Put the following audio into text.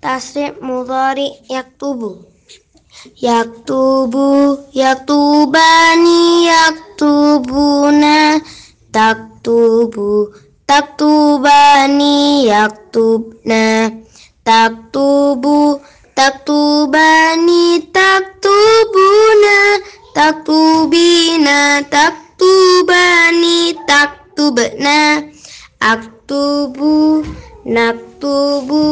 tasrif mudhari yaktubu. Yaktubu yaktubani yaktubuna. Taktubu taktubani yaktubna. Taktubu taktubani taktubuna. Taktubina taktubani taktubna. Aktubu naktubu